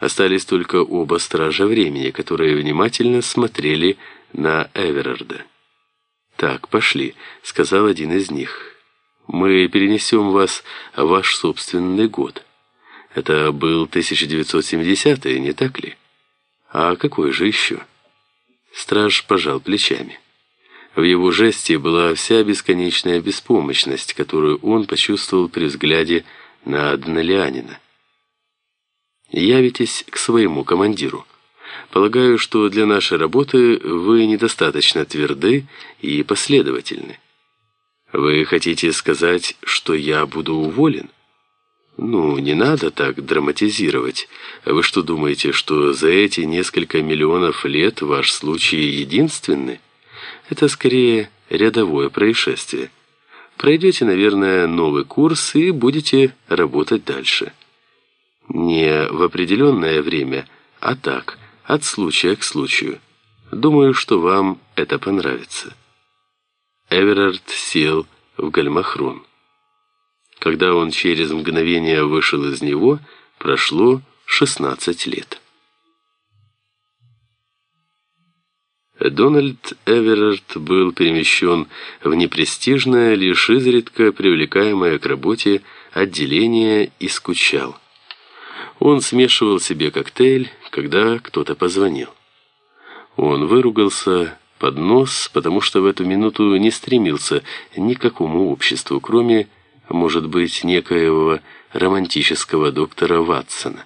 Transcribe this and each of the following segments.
Остались только оба стража времени, которые внимательно смотрели на Эверарда. «Так, пошли», — сказал один из них. «Мы перенесем вас в ваш собственный год. Это был 1970-й, не так ли? А какой же еще?» Страж пожал плечами. В его жесте была вся бесконечная беспомощность, которую он почувствовал при взгляде на Данелианина. «Явитесь к своему командиру. Полагаю, что для нашей работы вы недостаточно тверды и последовательны. Вы хотите сказать, что я буду уволен?» «Ну, не надо так драматизировать. Вы что думаете, что за эти несколько миллионов лет ваш случай единственный?» Это скорее рядовое происшествие. Пройдете, наверное, новый курс и будете работать дальше. Не в определенное время, а так, от случая к случаю. Думаю, что вам это понравится. Эверард сел в гальмахрон. Когда он через мгновение вышел из него, прошло 16 лет. Дональд Эверард был перемещен в непрестижное, лишь изредка привлекаемое к работе отделение и скучал. Он смешивал себе коктейль, когда кто-то позвонил. Он выругался под нос, потому что в эту минуту не стремился ни к какому обществу, кроме, может быть, некоего романтического доктора Ватсона.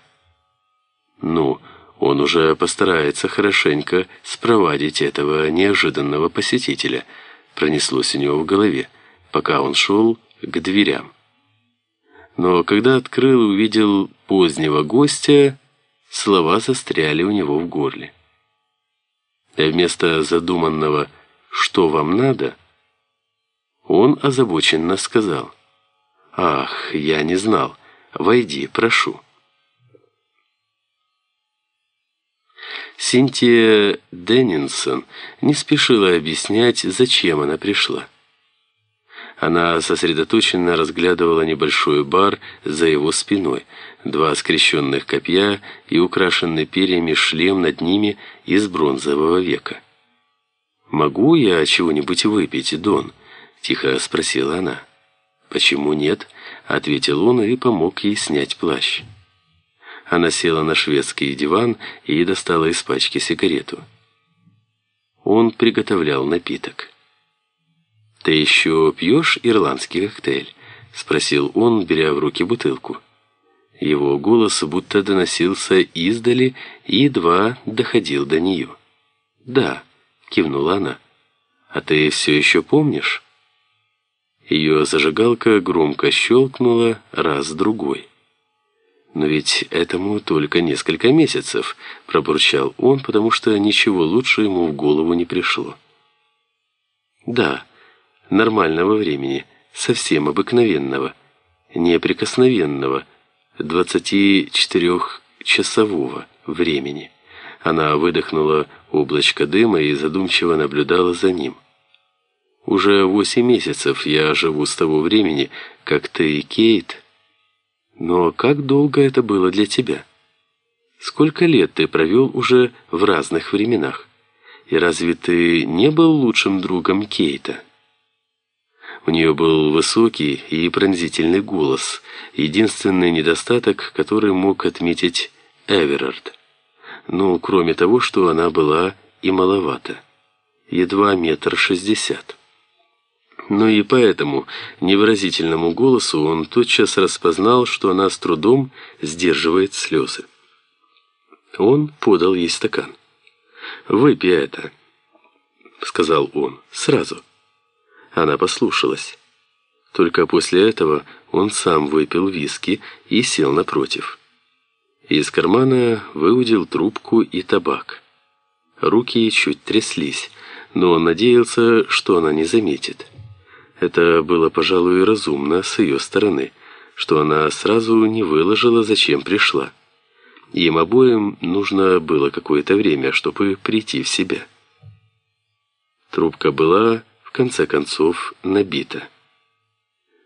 Ну, он уже постарается хорошенько спровадить этого неожиданного посетителя, пронеслось у него в голове, пока он шел к дверям. Но когда открыл увидел позднего гостя, слова застряли у него в горле. И вместо задуманного «что вам надо?» он озабоченно сказал «Ах, я не знал, войди, прошу». Синтия Деннинсон не спешила объяснять, зачем она пришла. Она сосредоточенно разглядывала небольшой бар за его спиной, два скрещенных копья и украшенный перьями шлем над ними из бронзового века. «Могу я чего-нибудь выпить, Дон?» – тихо спросила она. «Почему нет?» – ответил он и помог ей снять плащ. Она села на шведский диван и достала из пачки сигарету. Он приготовлял напиток. «Ты еще пьешь ирландский коктейль?» — спросил он, беря в руки бутылку. Его голос будто доносился издали и едва доходил до нее. «Да», — кивнула она. «А ты все еще помнишь?» Ее зажигалка громко щелкнула раз-другой. «Но ведь этому только несколько месяцев», – пробурчал он, потому что ничего лучше ему в голову не пришло. «Да, нормального времени, совсем обыкновенного, неприкосновенного, 24-часового времени». Она выдохнула облачко дыма и задумчиво наблюдала за ним. «Уже восемь месяцев я живу с того времени, как ты и Кейт...» Но как долго это было для тебя? Сколько лет ты провел уже в разных временах? И разве ты не был лучшим другом Кейта? У нее был высокий и пронзительный голос, единственный недостаток, который мог отметить Эверард. Ну, кроме того, что она была и маловата. Едва метр шестьдесят. Но и по этому невыразительному голосу он тотчас распознал, что она с трудом сдерживает слезы. Он подал ей стакан. «Выпей это», — сказал он, — «сразу». Она послушалась. Только после этого он сам выпил виски и сел напротив. Из кармана выудил трубку и табак. Руки чуть тряслись, но он надеялся, что она не заметит. Это было, пожалуй, разумно с ее стороны, что она сразу не выложила, зачем пришла. Им обоим нужно было какое-то время, чтобы прийти в себя. Трубка была, конце концов, набита.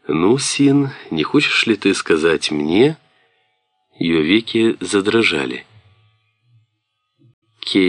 «Ну, Син, не хочешь ли ты сказать мне?» Ее веки задрожали.